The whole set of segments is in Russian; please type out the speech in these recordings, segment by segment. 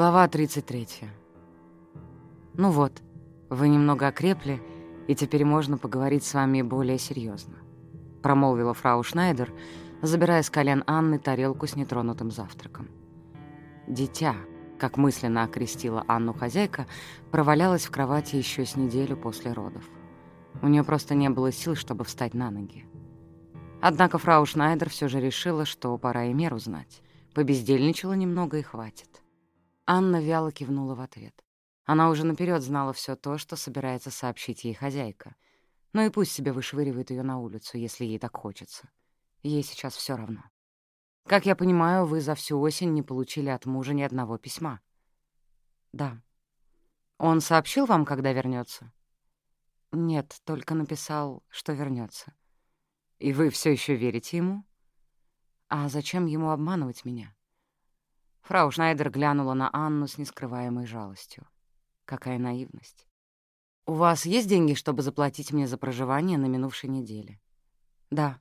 Глава 33. Ну вот, вы немного окрепли, и теперь можно поговорить с вами более серьезно, промолвила фрау Шнайдер, забирая с колен Анны тарелку с нетронутым завтраком. Дитя, как мысленно окрестила Анну хозяйка, провалялась в кровати еще с неделю после родов. У нее просто не было сил, чтобы встать на ноги. Однако фрау Шнайдер все же решила, что пора и меру знать. Побездельничала немного и хватит. Анна вяло кивнула в ответ. Она уже наперед знала все то, что собирается сообщить ей хозяйка. Ну и пусть себе вышвыривает ее на улицу, если ей так хочется. Ей сейчас все равно. Как я понимаю, вы за всю осень не получили от мужа ни одного письма. Да. Он сообщил вам, когда вернется? Нет, только написал, что вернется. И вы все еще верите ему? А зачем ему обманывать меня? Фрау Шнайдер глянула на Анну с нескрываемой жалостью. Какая наивность. «У вас есть деньги, чтобы заплатить мне за проживание на минувшей неделе?» «Да».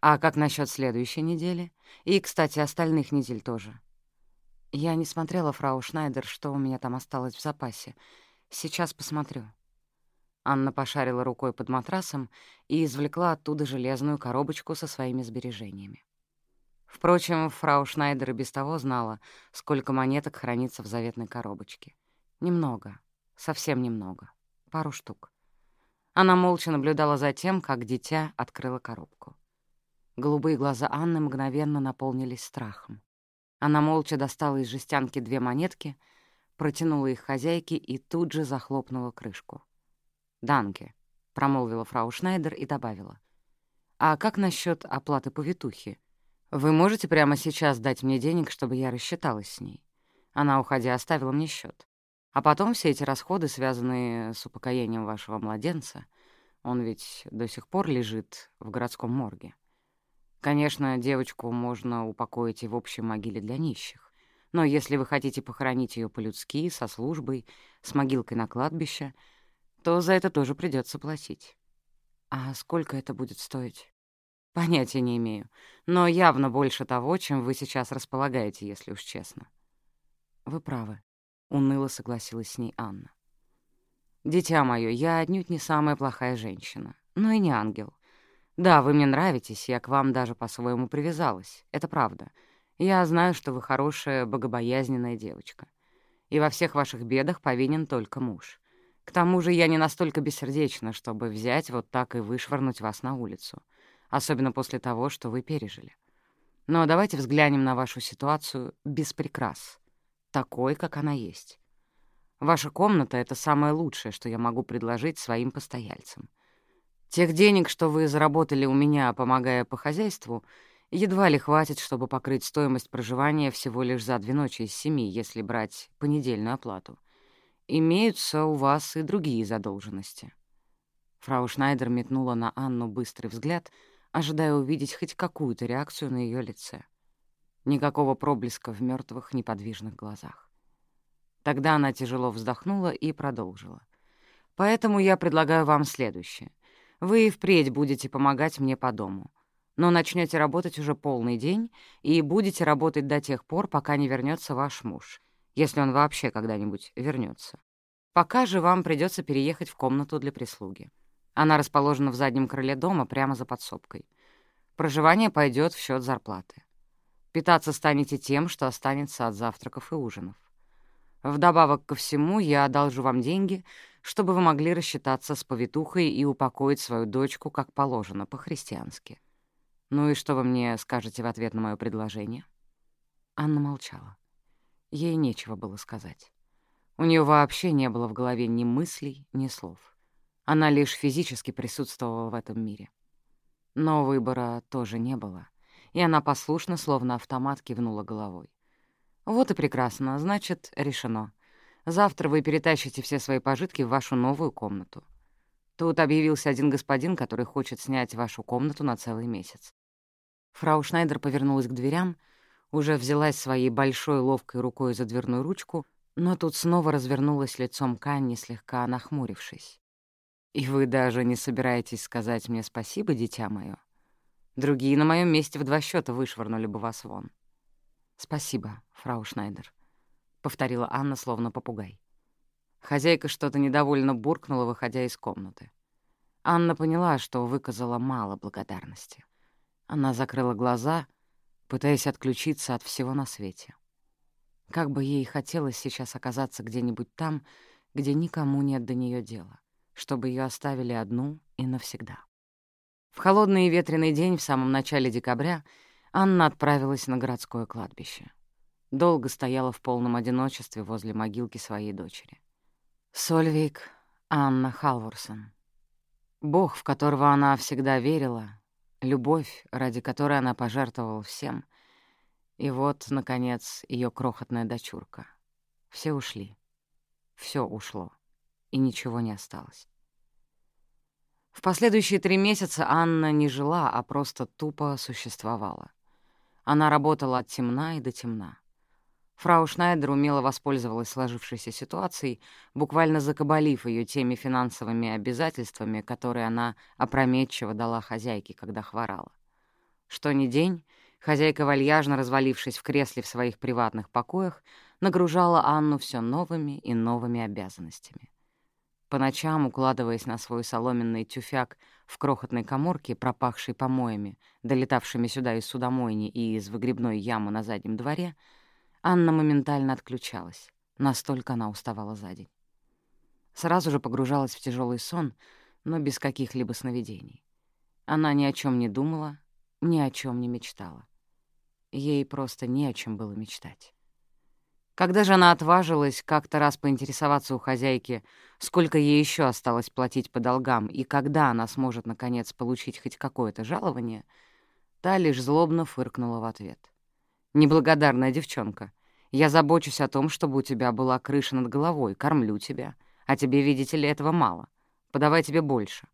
«А как насчет следующей недели? И, кстати, остальных недель тоже?» «Я не смотрела, фрау Шнайдер, что у меня там осталось в запасе. Сейчас посмотрю». Анна пошарила рукой под матрасом и извлекла оттуда железную коробочку со своими сбережениями. Впрочем, фрау Шнайдер и без того знала, сколько монеток хранится в заветной коробочке. Немного, совсем немного, пару штук. Она молча наблюдала за тем, как дитя открыло коробку. Голубые глаза Анны мгновенно наполнились страхом. Она молча достала из жестянки две монетки, протянула их хозяйке и тут же захлопнула крышку. «Данке», — промолвила фрау Шнайдер и добавила. «А как насчет оплаты повитухи? Вы можете прямо сейчас дать мне денег, чтобы я рассчиталась с ней? Она, уходя, оставила мне счет. А потом все эти расходы, связанные с упокоением вашего младенца, он ведь до сих пор лежит в городском морге. Конечно, девочку можно упокоить и в общей могиле для нищих. Но если вы хотите похоронить ее по-людски, со службой, с могилкой на кладбище, то за это тоже придется платить. А сколько это будет стоить? Понятия не имею, но явно больше того, чем вы сейчас располагаете, если уж честно. Вы правы, — уныло согласилась с ней Анна. Дитя мое, я отнюдь не самая плохая женщина, но и не ангел. Да, вы мне нравитесь, я к вам даже по-своему привязалась, это правда. Я знаю, что вы хорошая, богобоязненная девочка. И во всех ваших бедах повинен только муж. К тому же я не настолько бессердечна, чтобы взять вот так и вышвырнуть вас на улицу особенно после того, что вы пережили. Но давайте взглянем на вашу ситуацию без прикрас, такой, как она есть. Ваша комната — это самое лучшее, что я могу предложить своим постояльцам. Тех денег, что вы заработали у меня, помогая по хозяйству, едва ли хватит, чтобы покрыть стоимость проживания всего лишь за две ночи из семи, если брать понедельную оплату. Имеются у вас и другие задолженности. Фрау Шнайдер метнула на Анну быстрый взгляд — ожидая увидеть хоть какую-то реакцию на ее лице. Никакого проблеска в мертвых неподвижных глазах. Тогда она тяжело вздохнула и продолжила. «Поэтому я предлагаю вам следующее. Вы и впредь будете помогать мне по дому, но начнете работать уже полный день и будете работать до тех пор, пока не вернется ваш муж, если он вообще когда-нибудь вернется. Пока же вам придется переехать в комнату для прислуги. Она расположена в заднем крыле дома, прямо за подсобкой. Проживание пойдет в счет зарплаты. Питаться станете тем, что останется от завтраков и ужинов. Вдобавок ко всему, я одолжу вам деньги, чтобы вы могли рассчитаться с повитухой и упокоить свою дочку, как положено, по-христиански. Ну и что вы мне скажете в ответ на мое предложение?» Анна молчала. Ей нечего было сказать. У нее вообще не было в голове ни мыслей, ни слов. Она лишь физически присутствовала в этом мире. Но выбора тоже не было, и она послушно, словно автомат, кивнула головой. «Вот и прекрасно, значит, решено. Завтра вы перетащите все свои пожитки в вашу новую комнату. Тут объявился один господин, который хочет снять вашу комнату на целый месяц». Фрау Шнайдер повернулась к дверям, уже взялась своей большой ловкой рукой за дверную ручку, но тут снова развернулась лицом к Анне, слегка нахмурившись. И вы даже не собираетесь сказать мне спасибо, дитя мое? Другие на моем месте в два счета вышвырнули бы вас вон. Спасибо, фрау Шнайдер. — повторила Анна, словно попугай. Хозяйка что-то недовольно буркнула, выходя из комнаты. Анна поняла, что выказала мало благодарности. Она закрыла глаза, пытаясь отключиться от всего на свете. Как бы ей хотелось сейчас оказаться где-нибудь там, где никому нет до нее дела, чтобы ее оставили одну и навсегда. В холодный и ветреный день в самом начале декабря Анна отправилась на городское кладбище. Долго стояла в полном одиночестве возле могилки своей дочери. Сольвик Анна Халворсон. Бог, в которого она всегда верила, любовь, ради которой она пожертвовала всем. И вот, наконец, ее крохотная дочурка. Все ушли. Все ушло. И ничего не осталось. В последующие три месяца Анна не жила, а просто тупо существовала. Она работала от темна и до темна. Фрау Шнайдер умело воспользовалась сложившейся ситуацией, буквально закабалив ее теми финансовыми обязательствами, которые она опрометчиво дала хозяйке, когда хворала. Что ни день, хозяйка, вальяжно развалившись в кресле в своих приватных покоях, нагружала Анну все новыми и новыми обязанностями. По ночам, укладываясь на свой соломенный тюфяк в крохотной коморке, пропахшей помоями, долетавшими сюда из судомойни и из выгребной ямы на заднем дворе, Анна моментально отключалась. Настолько она уставала за день. Сразу же погружалась в тяжелый сон, но без каких-либо сновидений. Она ни о чем не думала, ни о чем не мечтала. Ей просто не о чем было мечтать. Когда же она отважилась как-то раз поинтересоваться у хозяйки, сколько ей еще осталось платить по долгам и когда она сможет, наконец, получить хоть какое-то жалование, та лишь злобно фыркнула в ответ. «Неблагодарная девчонка. Я забочусь о том, чтобы у тебя была крыша над головой, кормлю тебя. А тебе, видите ли, этого мало. Подавай тебе больше».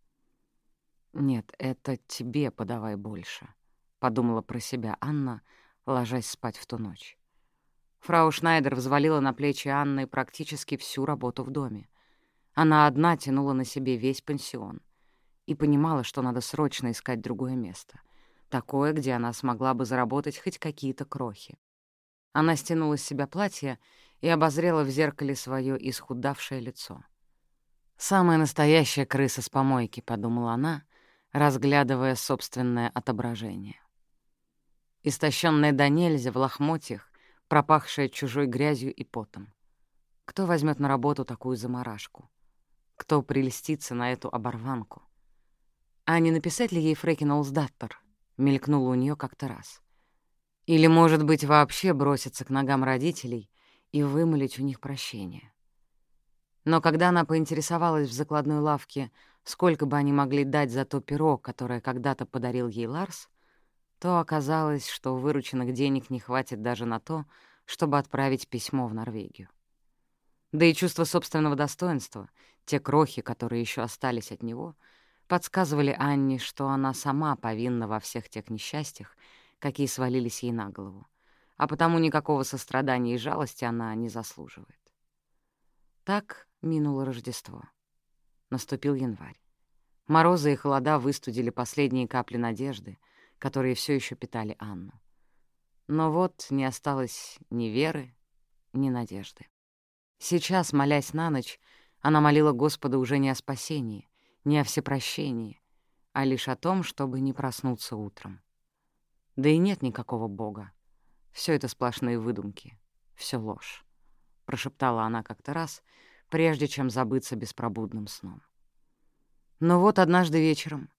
«Нет, это тебе подавай больше», — подумала про себя Анна, ложась спать в ту ночь. Фрау Шнайдер взвалила на плечи Анны практически всю работу в доме. Она одна тянула на себе весь пансион и понимала, что надо срочно искать другое место — такое, где она смогла бы заработать хоть какие-то крохи. Она стянула с себя платье и обозрела в зеркале свое исхудавшее лицо. «Самая настоящая крыса с помойки», — подумала она, разглядывая собственное отображение. Истощенная до нельзя в лохмотьях, пропахшая чужой грязью и потом. Кто возьмет на работу такую заморашку? Кто прельстится на эту оборванку? А не написать ли ей Фрекин Олсдаттер, — мелькнуло у нее как-то раз. Или, может быть, вообще броситься к ногам родителей и вымолить у них прощение. Но когда она поинтересовалась в закладной лавке, сколько бы они могли дать за то перо, которое когда-то подарил ей Ларс, то оказалось, что вырученных денег не хватит даже на то, чтобы отправить письмо в Норвегию. Да и чувство собственного достоинства, те крохи, которые еще остались от него — подсказывали Анне, что она сама повинна во всех тех несчастьях, какие свалились ей на голову, а потому никакого сострадания и жалости она не заслуживает. Так минуло Рождество. Наступил январь. Морозы и холода выстудили последние капли надежды, которые все еще питали Анну. Но вот не осталось ни веры, ни надежды. Сейчас, молясь на ночь, она молила Господа уже не о спасении, не о всепрощении, а лишь о том, чтобы не проснуться утром. Да и нет никакого Бога. Все это сплошные выдумки, все ложь, — прошептала она как-то раз, прежде чем забыться беспробудным сном. Но вот однажды вечером,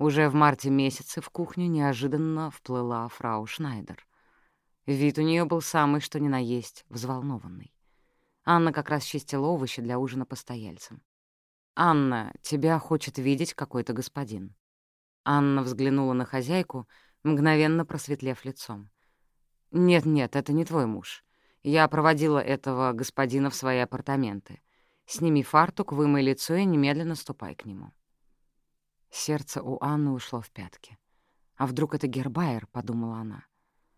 уже в марте месяце, в кухню неожиданно вплыла фрау Шнайдер. Вид у нее был самый что ни на есть, взволнованный. Анна как раз чистила овощи для ужина постояльцам. «Анна, тебя хочет видеть какой-то господин». Анна взглянула на хозяйку, мгновенно просветлев лицом. «Нет-нет, это не твой муж. Я проводила этого господина в свои апартаменты. Сними фартук, вымой лицо и немедленно ступай к нему». Сердце у Анны ушло в пятки. «А вдруг это Гербайер?» — подумала она.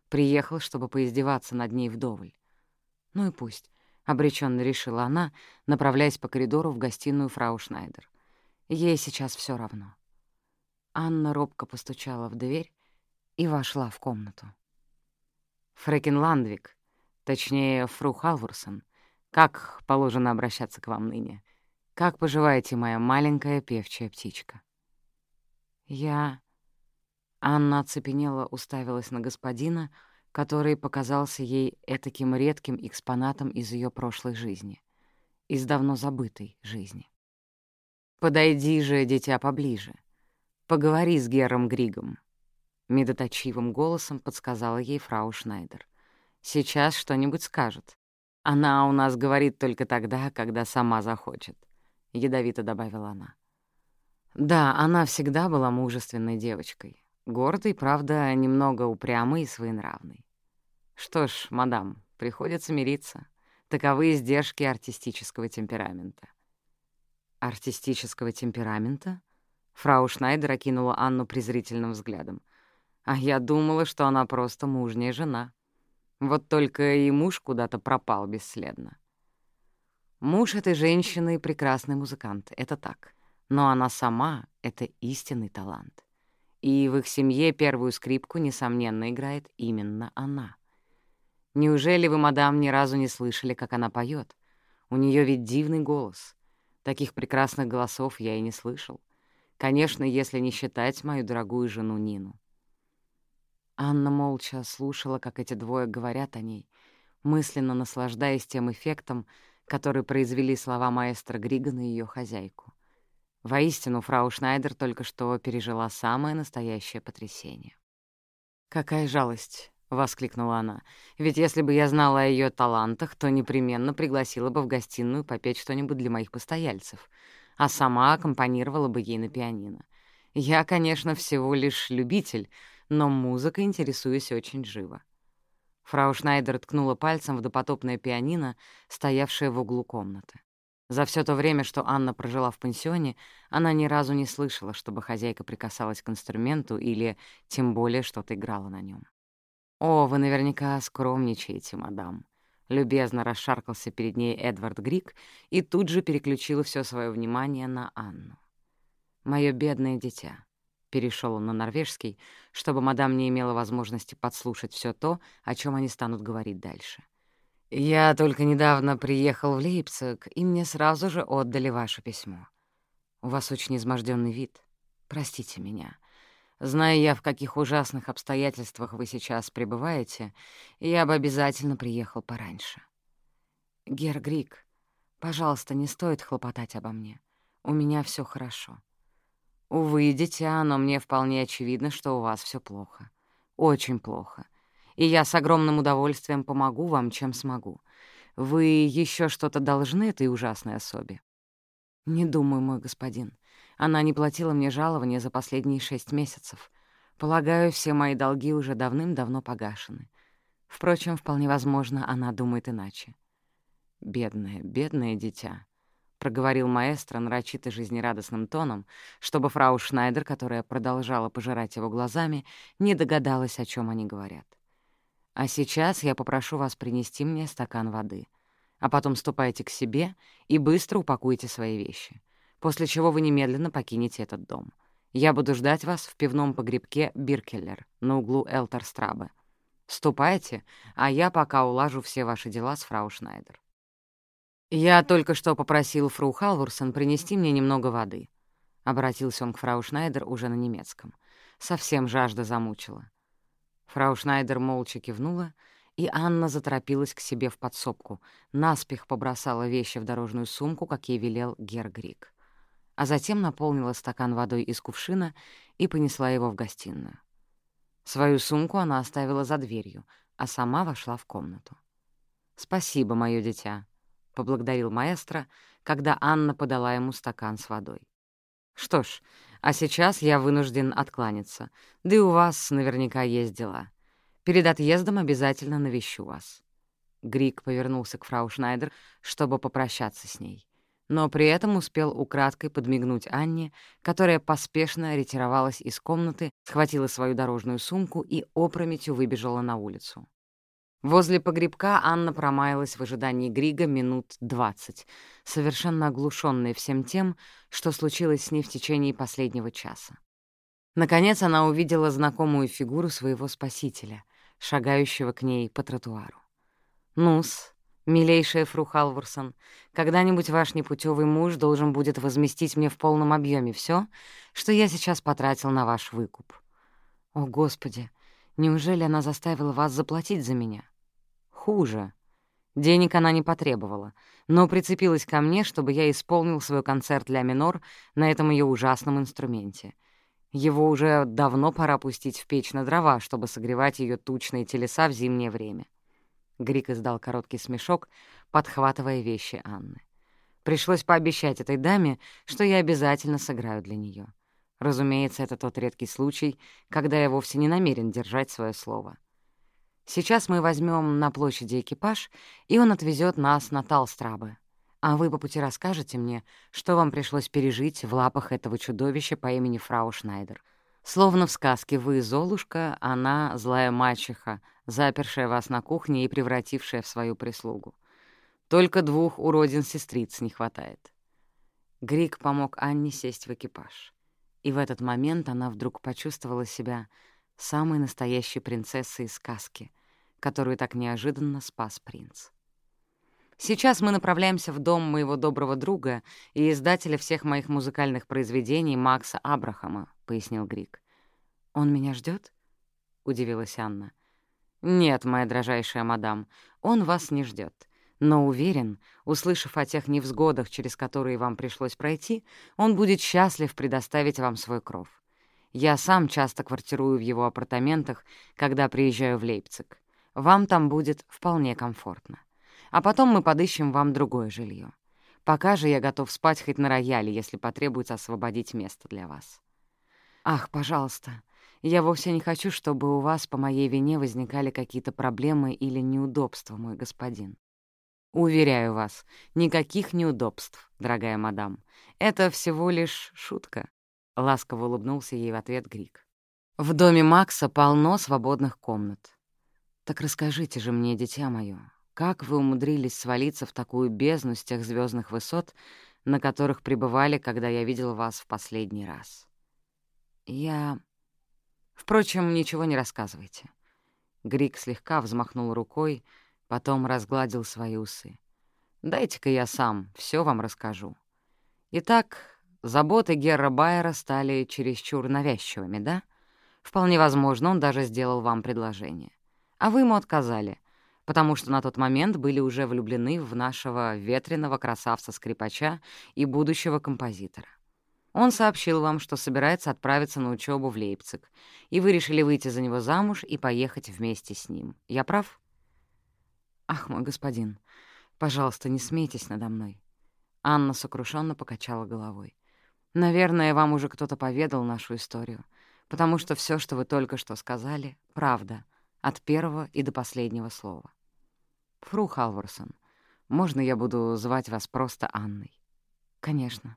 Приехал, чтобы поиздеваться над ней вдоволь. Ну и пусть. — обреченно решила она, направляясь по коридору в гостиную фрау Шнайдер. Ей сейчас все равно. Анна робко постучала в дверь и вошла в комнату. «Фрекен Ландвик, Точнее, фру Халвурсон. Как положено обращаться к вам ныне? Как поживаете, моя маленькая певчая птичка?» «Я...» Анна оцепенела, уставилась на господина, который показался ей этаким редким экспонатом из ее прошлой жизни, из давно забытой жизни. «Подойди же, дитя, поближе. Поговори с Гером Григом», — медоточивым голосом подсказала ей фрау Шнайдер. «Сейчас что-нибудь скажет. Она у нас говорит только тогда, когда сама захочет», — ядовито добавила она. Да, она всегда была мужественной девочкой. Гордой, правда, немного упрямой и своенравной. Что ж, мадам, приходится мириться. Таковы издержки артистического темперамента. Артистического темперамента? Фрау Шнайдер окинула Анну презрительным взглядом. А я думала, что она просто мужняя жена. Вот только и муж куда-то пропал бесследно. Муж этой женщины — прекрасный музыкант, это так. Но она сама — это истинный талант. И в их семье первую скрипку, несомненно, играет именно она. Неужели вы, мадам, ни разу не слышали, как она поет? У нее ведь дивный голос. Таких прекрасных голосов я и не слышал. Конечно, если не считать мою дорогую жену Нину. Анна молча слушала, как эти двое говорят о ней, мысленно наслаждаясь тем эффектом, который произвели слова маэстро Грига на ее хозяйку. Воистину, фрау Шнайдер только что пережила самое настоящее потрясение. «Какая жалость!» — воскликнула она. «Ведь если бы я знала о ее талантах, то непременно пригласила бы в гостиную попеть что-нибудь для моих постояльцев, а сама аккомпанировала бы ей на пианино. Я, конечно, всего лишь любитель, но музыкой интересуюсь очень живо». Фрау Шнайдер ткнула пальцем в допотопное пианино, стоявшее в углу комнаты. За все то время, что Анна прожила в пансионе, она ни разу не слышала, чтобы хозяйка прикасалась к инструменту или тем более что-то играла на нем. «О, вы наверняка скромничаете, мадам», — любезно расшаркался перед ней Эдвард Грик и тут же переключил все свое внимание на Анну. «Моё бедное дитя», — перешел он на норвежский, чтобы мадам не имела возможности подслушать все то, о чем они станут говорить дальше. «Я только недавно приехал в Лейпциг, и мне сразу же отдали ваше письмо. У вас очень изможденный вид. Простите меня. Зная я, в каких ужасных обстоятельствах вы сейчас пребываете, я бы обязательно приехал пораньше. Гер Грик, пожалуйста, не стоит хлопотать обо мне. У меня все хорошо. Увы, дитя, но мне вполне очевидно, что у вас все плохо. Очень плохо и я с огромным удовольствием помогу вам, чем смогу. Вы еще что-то должны этой ужасной особе?» «Не думаю, мой господин. Она не платила мне жалования за последние шесть месяцев. Полагаю, все мои долги уже давным-давно погашены. Впрочем, вполне возможно, она думает иначе». «Бедное, бедное дитя», — проговорил маэстро нарочито жизнерадостным тоном, чтобы фрау Шнайдер, которая продолжала пожирать его глазами, не догадалась, о чем они говорят. А сейчас я попрошу вас принести мне стакан воды. А потом ступайте к себе и быстро упакуйте свои вещи, после чего вы немедленно покинете этот дом. Я буду ждать вас в пивном погребке «Биркеллер» на углу Элтерстрабе. Ступайте, а я пока улажу все ваши дела с фрау Шнайдер. «Я только что попросил фру Халвурсон принести мне немного воды», — обратился он к фрау Шнайдер уже на немецком. Совсем жажда замучила. Фрау Шнайдер молча кивнула, и Анна заторопилась к себе в подсобку, наспех побросала вещи в дорожную сумку, как ей велел Гергрик, а затем наполнила стакан водой из кувшина и понесла его в гостиную. Свою сумку она оставила за дверью, а сама вошла в комнату. «Спасибо, моё дитя», — поблагодарил маэстро, когда Анна подала ему стакан с водой. «Что ж, а сейчас я вынужден откланяться. Да и у вас наверняка есть дела. Перед отъездом обязательно навещу вас». Грик повернулся к фрау Шнайдер, чтобы попрощаться с ней. Но при этом успел украдкой подмигнуть Анне, которая поспешно ретировалась из комнаты, схватила свою дорожную сумку и опрометью выбежала на улицу. Возле погребка Анна промаялась в ожидании Грига минут двадцать, совершенно оглушенная всем тем, что случилось с ней в течение последнего часа. Наконец она увидела знакомую фигуру своего спасителя, шагающего к ней по тротуару. «Ну-с, милейшая фру Халворсон, когда-нибудь ваш непутевый муж должен будет возместить мне в полном объеме все, что я сейчас потратил на ваш выкуп». «О, Господи, неужели она заставила вас заплатить за меня?» «Хуже. Денег она не потребовала, но прицепилась ко мне, чтобы я исполнил свой концерт для минор на этом ее ужасном инструменте. Его уже давно пора пустить в печь на дрова, чтобы согревать ее тучные телеса в зимнее время. Грик издал короткий смешок, подхватывая вещи Анны. Пришлось пообещать этой даме, что я обязательно сыграю для нее. Разумеется, это тот редкий случай, когда я вовсе не намерен держать свое слово. Сейчас мы возьмем на площади экипаж, и он отвезет нас на Талстрабы. А вы по пути расскажете мне, что вам пришлось пережить в лапах этого чудовища по имени Фрау Шнайдер. Словно в сказке «Вы, Золушка», она — злая мачеха, запершая вас на кухне и превратившая в свою прислугу. Только двух уродин-сестриц не хватает. Грик помог Анне сесть в экипаж. И в этот момент она вдруг почувствовала себя самой настоящей принцессой из сказки, которую так неожиданно спас принц. Сейчас мы направляемся в дом моего доброго друга и издателя всех моих музыкальных произведений Макса Абрахама», — пояснил Грик. «Он меня ждет? удивилась Анна. «Нет, моя дрожайшая мадам, он вас не ждет. Но уверен, услышав о тех невзгодах, через которые вам пришлось пройти, он будет счастлив предоставить вам свой кров. Я сам часто квартирую в его апартаментах, когда приезжаю в Лейпциг. Вам там будет вполне комфортно. А потом мы подыщем вам другое жилье. Пока же я готов спать хоть на рояле, если потребуется освободить место для вас. Ах, пожалуйста, я вовсе не хочу, чтобы у вас по моей вине возникали какие-то проблемы или неудобства, мой господин. Уверяю вас, никаких неудобств, дорогая мадам. Это всего лишь шутка. — ласково улыбнулся ей в ответ Грик. «В доме Макса полно свободных комнат. Так расскажите же мне, дитя мое, как вы умудрились свалиться в такую бездну с тех звездных высот, на которых пребывали, когда я видел вас в последний раз?» «Я...» «Впрочем, ничего не рассказывайте». Грик слегка взмахнул рукой, потом разгладил свои усы. «Дайте-ка я сам все вам расскажу. Итак, Заботы Герра Байера стали чересчур навязчивыми, да? Вполне возможно, он даже сделал вам предложение. А вы ему отказали, потому что на тот момент были уже влюблены в нашего ветреного красавца-скрипача и будущего композитора. Он сообщил вам, что собирается отправиться на учебу в Лейпциг, и вы решили выйти за него замуж и поехать вместе с ним. Я прав? Ах, мой господин, пожалуйста, не смейтесь надо мной. Анна сокрушенно покачала головой. Наверное, вам уже кто-то поведал нашу историю, потому что все, что вы только что сказали, — правда, от первого и до последнего слова. Фру Халварсон, можно я буду звать вас просто Анной? Конечно.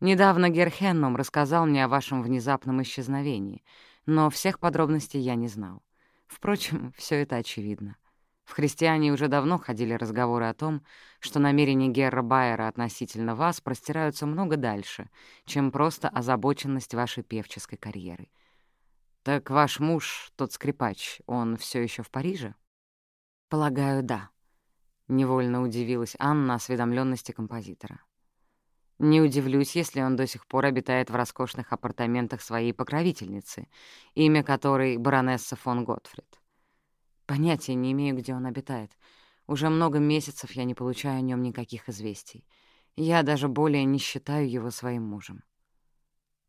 Недавно Герхенном рассказал мне о вашем внезапном исчезновении, но всех подробностей я не знал. Впрочем, все это очевидно. В христиане уже давно ходили разговоры о том, что намерения Герра Байера относительно вас простираются много дальше, чем просто озабоченность вашей певческой карьеры. Так ваш муж, тот скрипач, он все еще в Париже? Полагаю, да. Невольно удивилась Анна осведомленности композитора. Не удивлюсь, если он до сих пор обитает в роскошных апартаментах своей покровительницы, имя которой — баронесса фон Готфрид. Понятия не имею, где он обитает. Уже много месяцев я не получаю о нем никаких известий. Я даже более не считаю его своим мужем.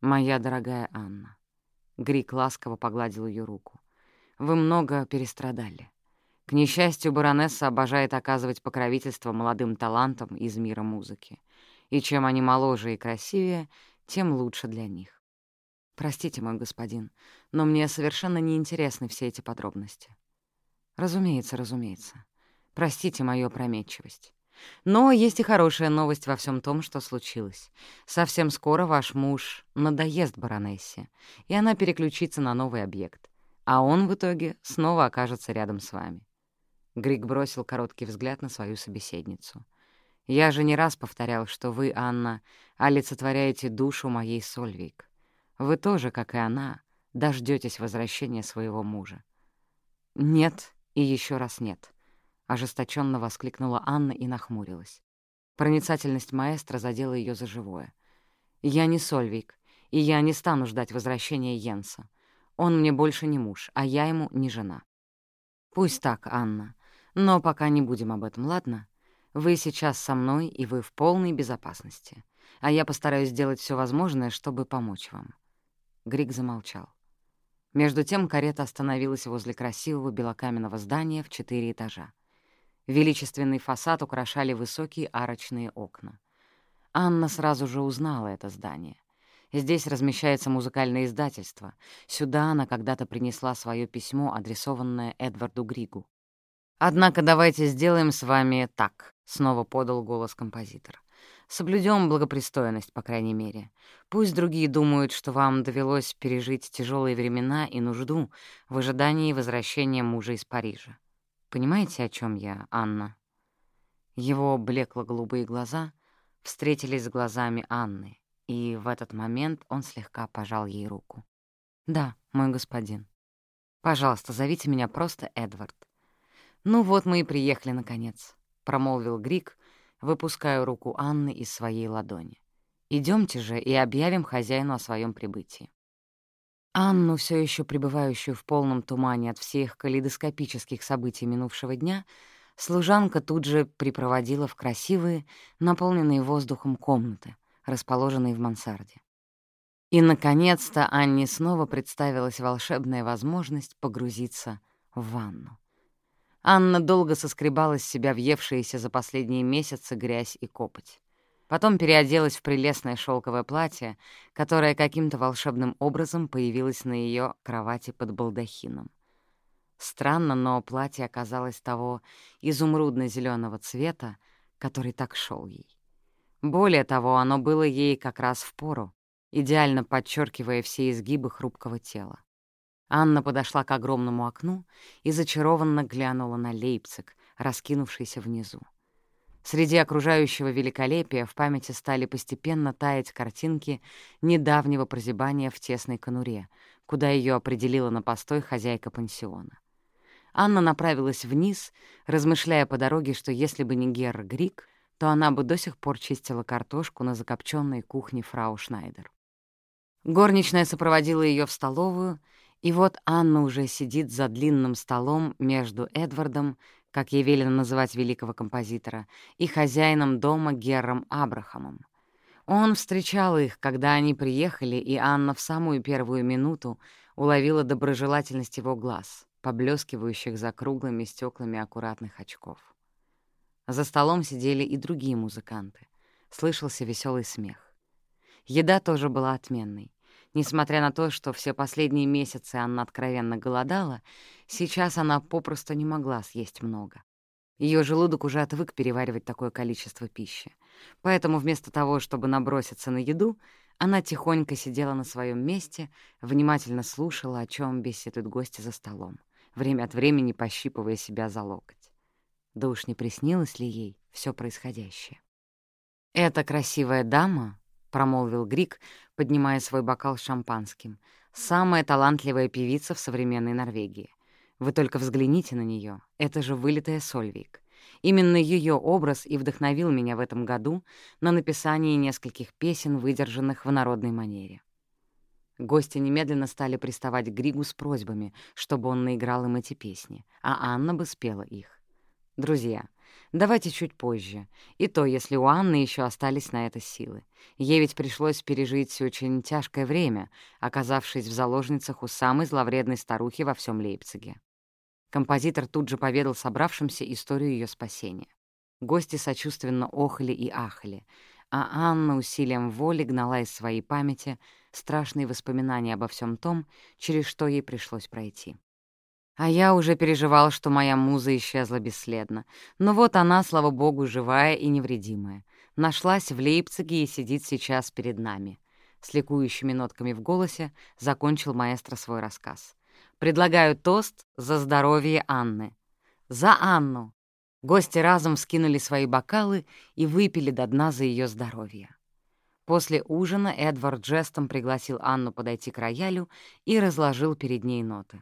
Моя дорогая Анна. Грик ласково погладил ее руку. Вы много перестрадали. К несчастью, баронесса обожает оказывать покровительство молодым талантам из мира музыки. И чем они моложе и красивее, тем лучше для них. Простите, мой господин, но мне совершенно не интересны все эти подробности. Разумеется, разумеется. Простите мою опрометчивость. Но есть и хорошая новость во всем том, что случилось. Совсем скоро ваш муж надоест баронессе, и она переключится на новый объект, а он в итоге снова окажется рядом с вами. Грик бросил короткий взгляд на свою собеседницу. «Я же не раз повторял, что вы, Анна, олицетворяете душу моей Сольвик. Вы тоже, как и она, дождетесь возвращения своего мужа». «Нет», и еще раз нет. ожесточенно воскликнула Анна и нахмурилась. Проницательность маэстро задела ее за живое. «Я не Сольвик, и я не стану ждать возвращения Йенса. Он мне больше не муж, а я ему не жена». «Пусть так, Анна, но пока не будем об этом, ладно? Вы сейчас со мной, и вы в полной безопасности, а я постараюсь сделать все возможное, чтобы помочь вам». Грик замолчал. Между тем карета остановилась возле красивого белокаменного здания в четыре этажа. Величественный фасад украшали высокие арочные окна. Анна сразу же узнала это здание. Здесь размещается музыкальное издательство. Сюда она когда-то принесла свое письмо, адресованное Эдварду Григу. «Однако давайте сделаем с вами так», — снова подал голос композитор. Соблюдем благопристойность, по крайней мере. Пусть другие думают, что вам довелось пережить тяжелые времена и нужду в ожидании возвращения мужа из Парижа. Понимаете, о чем я, Анна?» Его блекло-голубые глаза встретились с глазами Анны, и в этот момент он слегка пожал ей руку. «Да, мой господин. Пожалуйста, зовите меня просто Эдвард». «Ну вот мы и приехали, наконец», — промолвил Грик, выпуская руку Анны из своей ладони. Идемте же и объявим хозяину о своем прибытии». Анну, все еще пребывающую в полном тумане от всех калейдоскопических событий минувшего дня, служанка тут же припроводила в красивые, наполненные воздухом комнаты, расположенные в мансарде. И, наконец-то, Анне снова представилась волшебная возможность погрузиться в ванну. Анна долго соскребала с себя въевшиеся за последние месяцы грязь и копоть. Потом переоделась в прелестное шелковое платье, которое каким-то волшебным образом появилось на ее кровати под балдахином. Странно, но платье оказалось того изумрудно зеленого цвета, который так шел ей. Более того, оно было ей как раз в пору, идеально подчеркивая все изгибы хрупкого тела. Анна подошла к огромному окну и зачарованно глянула на Лейпциг, раскинувшийся внизу. Среди окружающего великолепия в памяти стали постепенно таять картинки недавнего прозябания в тесной конуре, куда ее определила на постой хозяйка пансиона. Анна направилась вниз, размышляя по дороге, что если бы не Герр Грик, то она бы до сих пор чистила картошку на закопченной кухне фрау Шнайдер. Горничная сопроводила ее в столовую — и вот Анна уже сидит за длинным столом между Эдвардом, как ей велено называть великого композитора, и хозяином дома Герром Абрахамом. Он встречал их, когда они приехали, и Анна в самую первую минуту уловила доброжелательность его глаз, поблескивающих за круглыми стеклами аккуратных очков. За столом сидели и другие музыканты. Слышался веселый смех. Еда тоже была отменной. Несмотря на то, что все последние месяцы она откровенно голодала, сейчас она попросту не могла съесть много. Ее желудок уже отвык переваривать такое количество пищи. Поэтому вместо того, чтобы наброситься на еду, она тихонько сидела на своем месте, внимательно слушала, о чем беседуют гости за столом, время от времени пощипывая себя за локоть. Да уж не приснилось ли ей все происходящее? Эта красивая дама, — промолвил Грик, поднимая свой бокал с шампанским. «Самая талантливая певица в современной Норвегии. Вы только взгляните на нее. Это же вылитая Сольвик. Именно ее образ и вдохновил меня в этом году на написание нескольких песен, выдержанных в народной манере». Гости немедленно стали приставать к Григу с просьбами, чтобы он наиграл им эти песни, а Анна бы спела их. «Друзья, Давайте чуть позже. И то, если у Анны еще остались на это силы. Ей ведь пришлось пережить очень тяжкое время, оказавшись в заложницах у самой зловредной старухи во всем Лейпциге. Композитор тут же поведал собравшимся историю ее спасения. Гости сочувственно охали и ахали, а Анна усилием воли гнала из своей памяти страшные воспоминания обо всем том, через что ей пришлось пройти. А я уже переживал, что моя муза исчезла бесследно. Но вот она, слава богу, живая и невредимая. Нашлась в Лейпциге и сидит сейчас перед нами. С ликующими нотками в голосе закончил маэстро свой рассказ. «Предлагаю тост за здоровье Анны». «За Анну!» Гости разом скинули свои бокалы и выпили до дна за ее здоровье. После ужина Эдвард жестом пригласил Анну подойти к роялю и разложил перед ней ноты.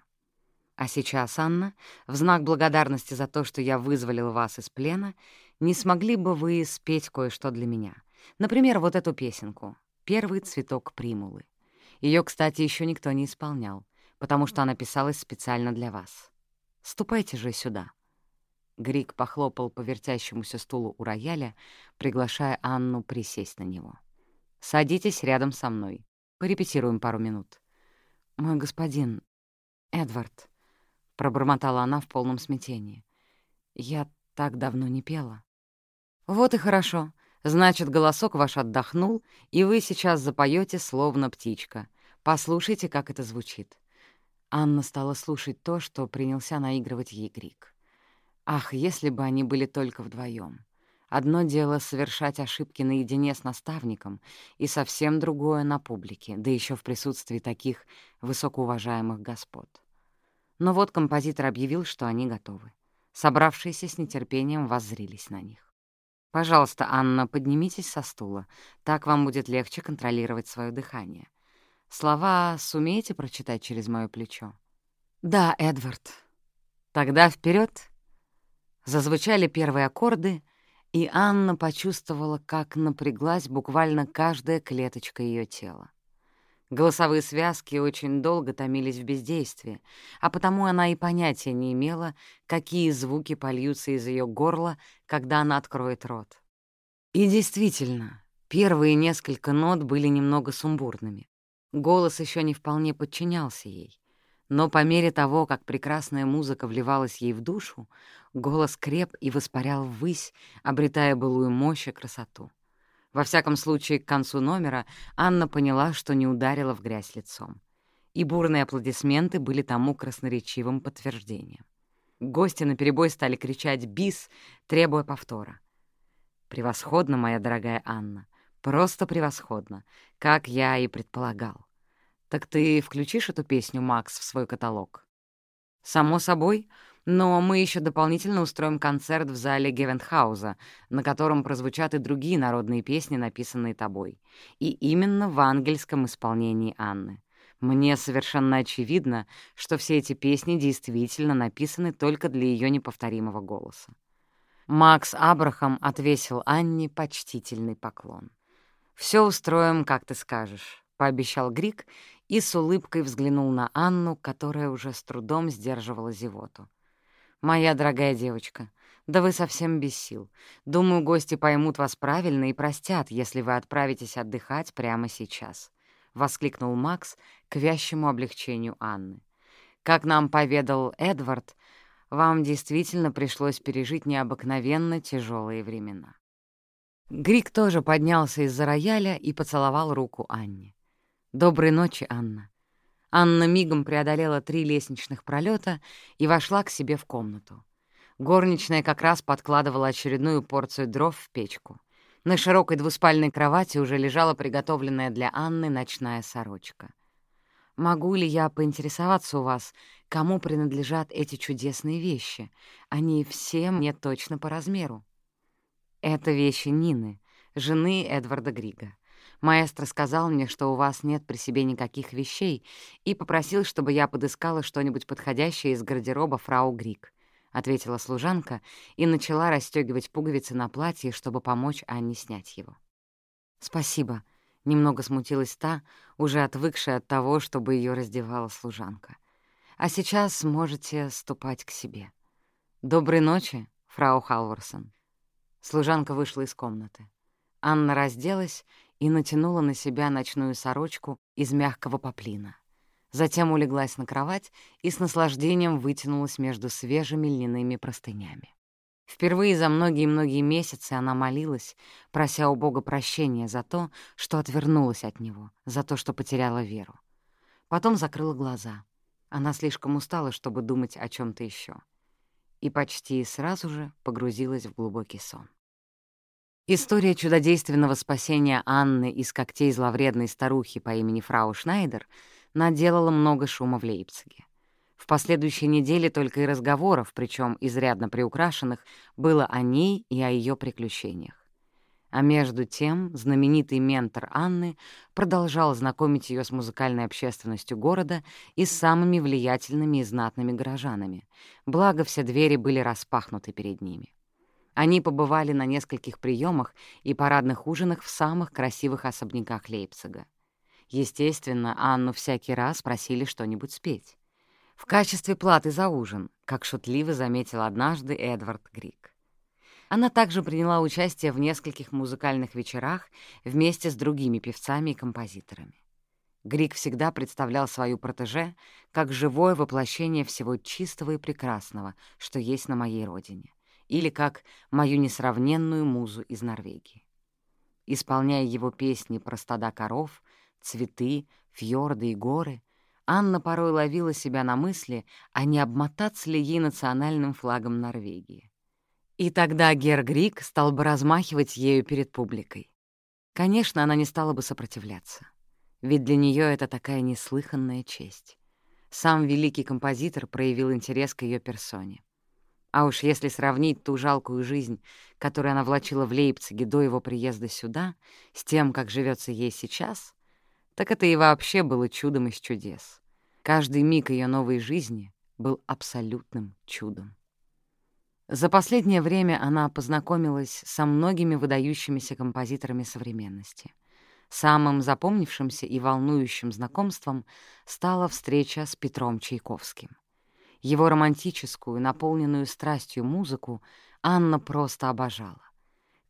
А сейчас, Анна, в знак благодарности за то, что я вызволил вас из плена, не смогли бы вы спеть кое-что для меня? Например, вот эту песенку «Первый цветок примулы». Ее, кстати, еще никто не исполнял, потому что она писалась специально для вас. Ступайте же сюда». Грик похлопал по вертящемуся стулу у рояля, приглашая Анну присесть на него. «Садитесь рядом со мной. Порепетируем пару минут». «Мой господин, Эдвард», — пробормотала она в полном смятении. «Я так давно не пела». «Вот и хорошо. Значит, голосок ваш отдохнул, и вы сейчас запоете словно птичка. Послушайте, как это звучит». Анна стала слушать то, что принялся наигрывать ей Грик. Ах, если бы они были только вдвоем. Одно дело совершать ошибки наедине с наставником, и совсем другое на публике, да еще в присутствии таких высокоуважаемых господ. Но вот композитор объявил, что они готовы. Собравшиеся с нетерпением воззрились на них. «Пожалуйста, Анна, поднимитесь со стула. Так вам будет легче контролировать свое дыхание. Слова сумеете прочитать через мое плечо?» «Да, Эдвард». «Тогда вперед. Зазвучали первые аккорды, и Анна почувствовала, как напряглась буквально каждая клеточка ее тела. Голосовые связки очень долго томились в бездействии, а потому она и понятия не имела, какие звуки польются из ее горла, когда она откроет рот. И действительно, первые несколько нот были немного сумбурными. Голос еще не вполне подчинялся ей. Но по мере того, как прекрасная музыка вливалась ей в душу, голос креп и воспарял ввысь, обретая былую мощь и красоту. Во всяком случае, к концу номера Анна поняла, что не ударила в грязь лицом. И бурные аплодисменты были тому красноречивым подтверждением. Гости наперебой стали кричать «Бис!», требуя повтора. «Превосходно, моя дорогая Анна, просто превосходно, как я и предполагал. Так ты включишь эту песню, Макс, в свой каталог?» «Само собой, но мы еще дополнительно устроим концерт в зале Гевентхауза, на котором прозвучат и другие народные песни, написанные тобой. И именно в ангельском исполнении Анны. Мне совершенно очевидно, что все эти песни действительно написаны только для ее неповторимого голоса. Макс Абрахам отвесил Анне почтительный поклон. «Все устроим, как ты скажешь», — пообещал Грик и с улыбкой взглянул на Анну, которая уже с трудом сдерживала зевоту. «Моя дорогая девочка, да вы совсем без сил. Думаю, гости поймут вас правильно и простят, если вы отправитесь отдыхать прямо сейчас», — воскликнул Макс к вящему облегчению Анны. «Как нам поведал Эдвард, вам действительно пришлось пережить необыкновенно тяжелые времена». Грик тоже поднялся из-за рояля и поцеловал руку Анне. «Доброй ночи, Анна. Анна мигом преодолела три лестничных пролета и вошла к себе в комнату. Горничная как раз подкладывала очередную порцию дров в печку. На широкой двуспальной кровати уже лежала приготовленная для Анны ночная сорочка. «Могу ли я поинтересоваться у вас, кому принадлежат эти чудесные вещи? Они все мне точно по размеру». «Это вещи Нины, жены Эдварда Грига. Маэстро сказал мне, что у вас нет при себе никаких вещей, и попросил, чтобы я подыскала что-нибудь подходящее из гардероба фрау Грик», — ответила служанка и начала расстегивать пуговицы на платье, чтобы помочь Анне снять его. «Спасибо», — немного смутилась та, уже отвыкшая от того, чтобы ее раздевала служанка. «А сейчас можете ступать к себе». «Доброй ночи, фрау Халварсон». Служанка вышла из комнаты. Анна разделась и натянула на себя ночную сорочку из мягкого поплина. Затем улеглась на кровать и с наслаждением вытянулась между свежими льняными простынями. Впервые за многие-многие месяцы она молилась, прося у Бога прощения за то, что отвернулась от Него, за то, что потеряла веру. Потом закрыла глаза. Она слишком устала, чтобы думать о чем то еще, И почти сразу же погрузилась в глубокий сон. История чудодейственного спасения Анны из когтей зловредной старухи по имени Фрау Шнайдер наделала много шума в Лейпциге. В последующей неделе только и разговоров, причем изрядно приукрашенных, было о ней и о ее приключениях. А между тем знаменитый ментор Анны продолжал знакомить ее с музыкальной общественностью города и с самыми влиятельными и знатными горожанами, благо все двери были распахнуты перед ними. Они побывали на нескольких приемах и парадных ужинах в самых красивых особняках Лейпцига. Естественно, Анну всякий раз просили что-нибудь спеть. В качестве платы за ужин, как шутливо заметил однажды Эдвард Грик. Она также приняла участие в нескольких музыкальных вечерах вместе с другими певцами и композиторами. Грик всегда представлял свою протеже как живое воплощение всего чистого и прекрасного, что есть на моей родине, или как мою несравненную музу из Норвегии. Исполняя его песни про стада коров, цветы, фьорды и горы, Анна порой ловила себя на мысли, а не обмотаться ли ей национальным флагом Норвегии. И тогда Гер Грик стал бы размахивать ею перед публикой. Конечно, она не стала бы сопротивляться, ведь для нее это такая неслыханная честь. Сам великий композитор проявил интерес к ее персоне. А уж если сравнить ту жалкую жизнь, которую она влачила в Лейпциге до его приезда сюда, с тем, как живется ей сейчас, так это и вообще было чудом из чудес. Каждый миг ее новой жизни был абсолютным чудом. За последнее время она познакомилась со многими выдающимися композиторами современности. Самым запомнившимся и волнующим знакомством стала встреча с Петром Чайковским. Его романтическую, наполненную страстью музыку Анна просто обожала.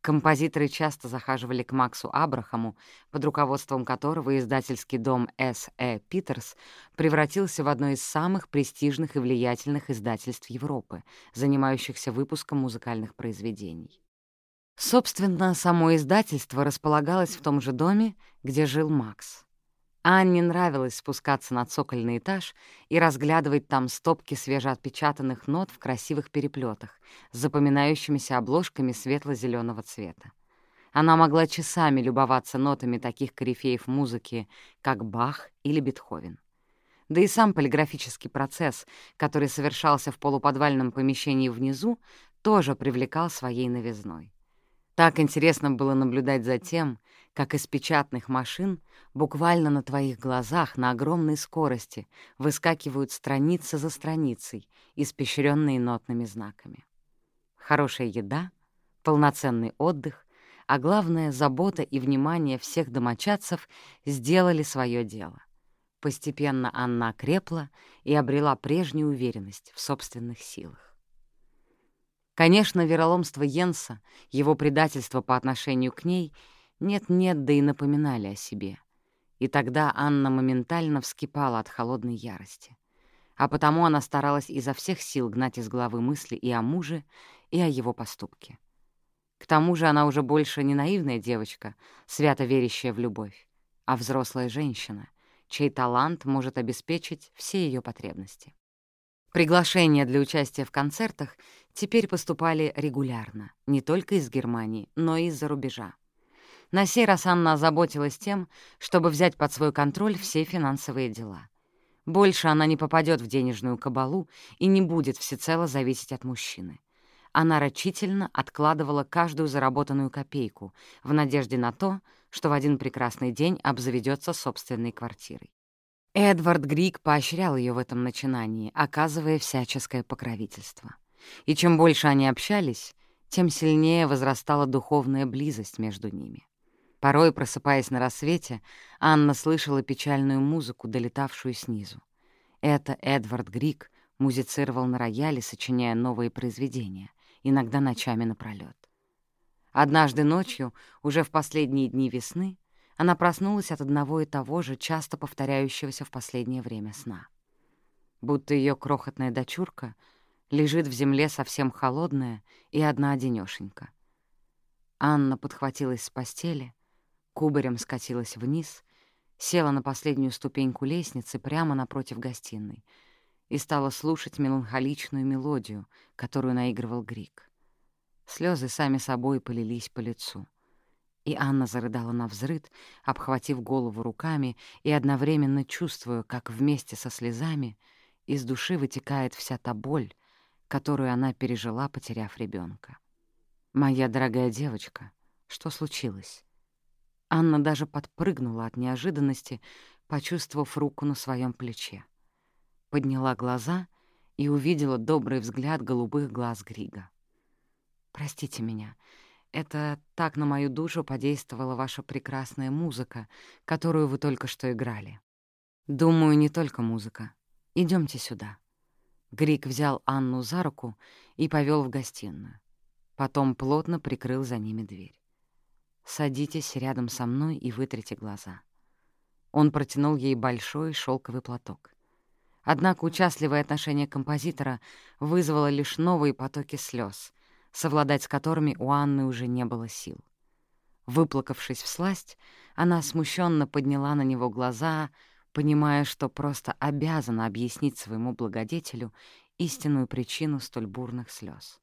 Композиторы часто захаживали к Максу Абрахаму, под руководством которого издательский дом С. Э. Питерс превратился в одно из самых престижных и влиятельных издательств Европы, занимающихся выпуском музыкальных произведений. Собственно, само издательство располагалось в том же доме, где жил Макс. Анне нравилось спускаться на цокольный этаж и разглядывать там стопки свежеотпечатанных нот в красивых переплетах с запоминающимися обложками светло-зеленого цвета. Она могла часами любоваться нотами таких корифеев музыки, как Бах или Бетховен. Да и сам полиграфический процесс, который совершался в полуподвальном помещении внизу, тоже привлекал своей новизной. Так интересно было наблюдать за тем, как из печатных машин буквально на твоих глазах на огромной скорости выскакивают страницы за страницей, испещренные нотными знаками. Хорошая еда, полноценный отдых, а главное, забота и внимание всех домочадцев сделали свое дело. Постепенно Анна окрепла и обрела прежнюю уверенность в собственных силах. Конечно, вероломство Йенса, его предательство по отношению к ней нет-нет, да и напоминали о себе. И тогда Анна моментально вскипала от холодной ярости. А потому она старалась изо всех сил гнать из головы мысли и о муже, и о его поступке. К тому же она уже больше не наивная девочка, свято верящая в любовь, а взрослая женщина, чей талант может обеспечить все ее потребности. Приглашения для участия в концертах теперь поступали регулярно, не только из Германии, но и из-за рубежа. На сей раз Анна озаботилась тем, чтобы взять под свой контроль все финансовые дела. Больше она не попадет в денежную кабалу и не будет всецело зависеть от мужчины. Она рачительно откладывала каждую заработанную копейку в надежде на то, что в один прекрасный день обзаведется собственной квартирой. Эдвард Грик поощрял ее в этом начинании, оказывая всяческое покровительство. И чем больше они общались, тем сильнее возрастала духовная близость между ними. Порой, просыпаясь на рассвете, Анна слышала печальную музыку, долетавшую снизу. Это Эдвард Грик музицировал на рояле, сочиняя новые произведения, иногда ночами напролёт. Однажды ночью, уже в последние дни весны, она проснулась от одного и того же, часто повторяющегося в последнее время сна. Будто ее крохотная дочурка лежит в земле совсем холодная и одна-одинёшенька. Анна подхватилась с постели, кубарем скатилась вниз, села на последнюю ступеньку лестницы прямо напротив гостиной и стала слушать меланхоличную мелодию, которую наигрывал Грик. Слезы сами собой полились по лицу — и Анна зарыдала на взрыд, обхватив голову руками и одновременно чувствуя, как вместе со слезами из души вытекает вся та боль, которую она пережила, потеряв ребенка. «Моя дорогая девочка», — Что случилось? Анна даже подпрыгнула от неожиданности, почувствовав руку на своем плече. Подняла глаза и увидела добрый взгляд голубых глаз Грига. «Простите меня, это так на мою душу подействовала ваша прекрасная музыка, которую вы только что играли. Думаю, не только музыка. Идемте сюда». Грик взял Анну за руку и повел в гостиную. Потом плотно прикрыл за ними дверь. «Садитесь рядом со мной и вытрите глаза». Он протянул ей большой шелковый платок. Однако участливое отношение композитора вызвало лишь новые потоки слез, совладать с которыми у Анны уже не было сил. Выплакавшись в сласть, она смущенно подняла на него глаза, понимая, что просто обязана объяснить своему благодетелю истинную причину столь бурных слез.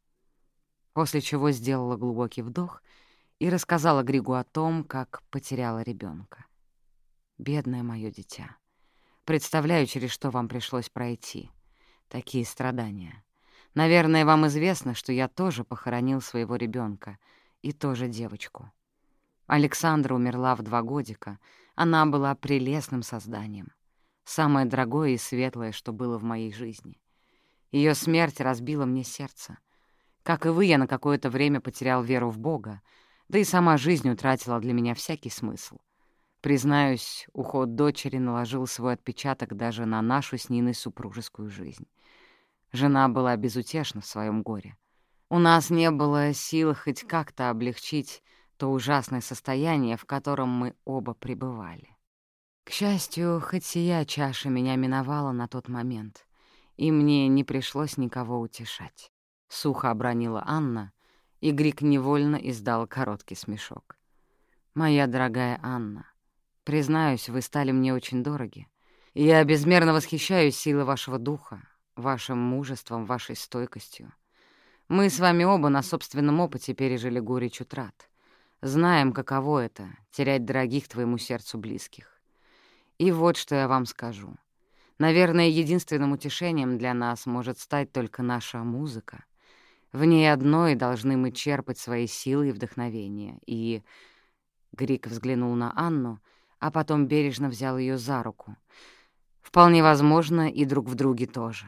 После чего сделала глубокий вдох и рассказала Григу о том, как потеряла ребенка. «Бедное мое дитя, представляю, через что вам пришлось пройти. Такие страдания. Наверное, вам известно, что я тоже похоронил своего ребенка и тоже девочку. Александра умерла в два годика. Она была прелестным созданием. Самое дорогое и светлое, что было в моей жизни. Ее смерть разбила мне сердце. Как и вы, я на какое-то время потерял веру в Бога, да и сама жизнь утратила для меня всякий смысл. Признаюсь, уход дочери наложил свой отпечаток даже на нашу с Ниной супружескую жизнь. Жена была безутешна в своем горе. У нас не было сил хоть как-то облегчить то ужасное состояние, в котором мы оба пребывали. К счастью, хоть сия чаша меня миновала на тот момент, и мне не пришлось никого утешать. Сухо обронила Анна, и Грик невольно издал короткий смешок. «Моя дорогая Анна, признаюсь, вы стали мне очень дороги. Я безмерно восхищаюсь силой вашего духа, вашим мужеством, вашей стойкостью. Мы с вами оба на собственном опыте пережили горечь утрат. Знаем, каково это — терять дорогих твоему сердцу близких. И вот что я вам скажу. Наверное, единственным утешением для нас может стать только наша музыка. В ней одной должны мы черпать свои силы и вдохновение. И... Грик взглянул на Анну, а потом бережно взял ее за руку. Вполне возможно, и друг в друге тоже.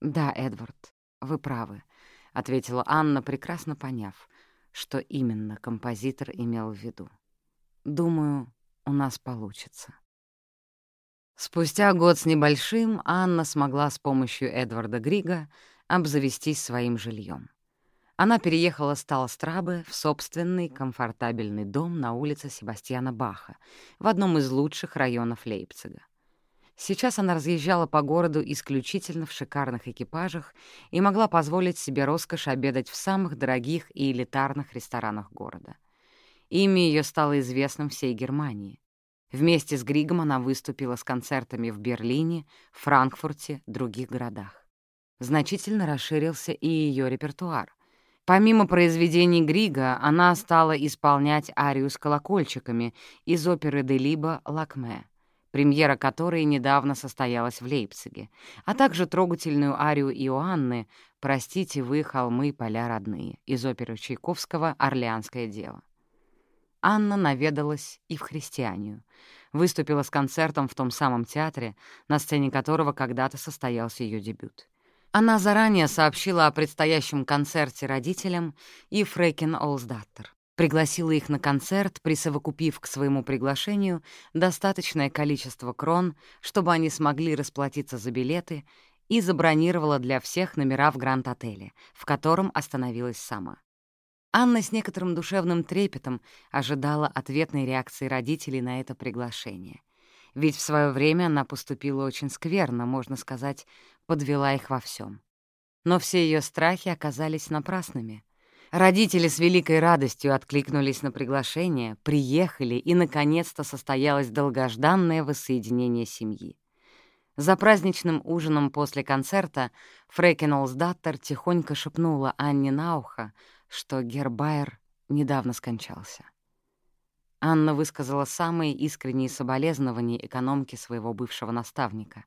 «Да, Эдвард, вы правы», — ответила Анна, прекрасно поняв, что именно композитор имел в виду. «Думаю, у нас получится». Спустя год с небольшим Анна смогла с помощью Эдварда Грига обзавестись своим жильем. Она переехала с Талстрабы в собственный комфортабельный дом на улице Себастьяна Баха в одном из лучших районов Лейпцига. Сейчас она разъезжала по городу исключительно в шикарных экипажах и могла позволить себе роскошь обедать в самых дорогих и элитарных ресторанах города. Имя ее стало известным всей Германии. Вместе с Григом она выступила с концертами в Берлине, Франкфурте, других городах. Значительно расширился и ее репертуар. Помимо произведений Грига, она стала исполнять арию с колокольчиками из оперы Делиба «Лакме», премьера которой недавно состоялась в Лейпциге, а также трогательную арию Иоанны «Простите вы, холмы, поля родные» из оперы Чайковского «Орлеанское дело». Анна наведалась и в христианию, выступила с концертом в том самом театре, на сцене которого когда-то состоялся ее дебют. Она заранее сообщила о предстоящем концерте родителям и Фрекин Олсдаттер пригласила их на концерт, присовокупив к своему приглашению достаточное количество крон, чтобы они смогли расплатиться за билеты, и забронировала для всех номера в Гранд-отеле, в котором остановилась сама. Анна с некоторым душевным трепетом ожидала ответной реакции родителей на это приглашение. Ведь в свое время она поступила очень скверно, можно сказать, подвела их во всем. Но все ее страхи оказались напрасными. Родители с великой радостью откликнулись на приглашение, приехали, и, наконец-то, состоялось долгожданное воссоединение семьи. За праздничным ужином после концерта Фрейкен Олсдаттер тихонько шепнула Анне на ухо, что Гербайер недавно скончался. Анна высказала самые искренние соболезнования экономке своего бывшего наставника,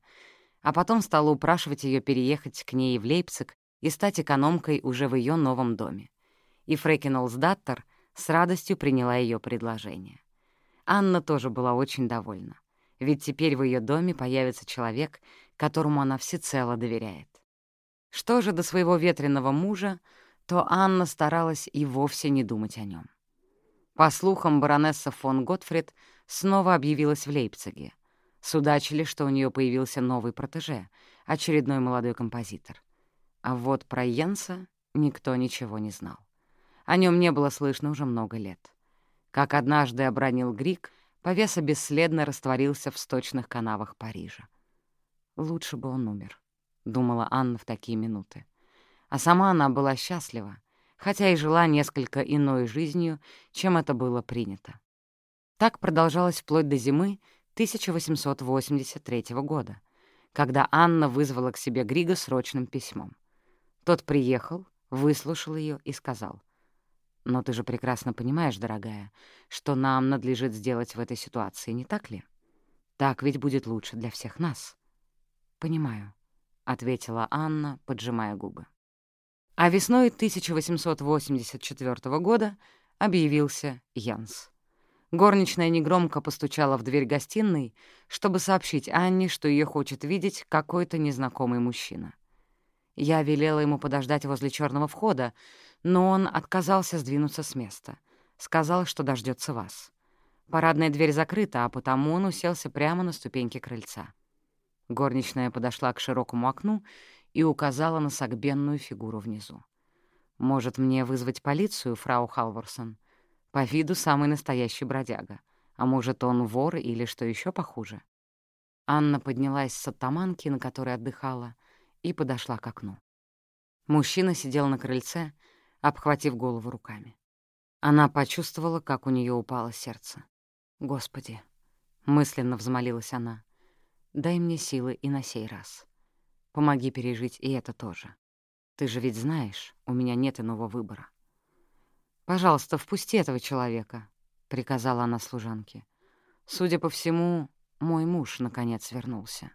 а потом стала упрашивать ее переехать к ней в Лейпциг и стать экономкой уже в ее новом доме и Фрекин Олсдаттер с радостью приняла ее предложение. Анна тоже была очень довольна, ведь теперь в ее доме появится человек, которому она всецело доверяет. Что же до своего ветреного мужа, то Анна старалась и вовсе не думать о нем. По слухам, баронесса фон Готфрид снова объявилась в Лейпциге. Судачили, что у нее появился новый протеже, очередной молодой композитор. А вот про Йенса никто ничего не знал. О нем не было слышно уже много лет. Как однажды обронил Грик, повеса бесследно растворился в сточных канавах Парижа. «Лучше бы он умер», — думала Анна в такие минуты. А сама она была счастлива, хотя и жила несколько иной жизнью, чем это было принято. Так продолжалось вплоть до зимы 1883 года, когда Анна вызвала к себе Грига срочным письмом. Тот приехал, выслушал ее и сказал, «Но ты же прекрасно понимаешь, дорогая, что нам надлежит сделать в этой ситуации, не так ли? Так ведь будет лучше для всех нас». «Понимаю», — ответила Анна, поджимая губы. А весной 1884 года объявился Янс. Горничная негромко постучала в дверь гостиной, чтобы сообщить Анне, что ее хочет видеть какой-то незнакомый мужчина. Я велела ему подождать возле черного входа, но он отказался сдвинуться с места. Сказал, что дождется вас. Парадная дверь закрыта, а потому он уселся прямо на ступеньке крыльца. Горничная подошла к широкому окну и указала на согбенную фигуру внизу. «Может, мне вызвать полицию, фрау Халворсон? По виду самый настоящий бродяга. А может, он вор или что еще похуже?» Анна поднялась с оттаманки, на которой отдыхала, и подошла к окну. Мужчина сидел на крыльце, обхватив голову руками. Она почувствовала, как у нее упало сердце. «Господи!» — мысленно взмолилась она. «Дай мне силы и на сей раз». Помоги пережить и это тоже. Ты же ведь знаешь, у меня нет иного выбора. «Пожалуйста, впусти этого человека», — приказала она служанке. «Судя по всему, мой муж, наконец, вернулся».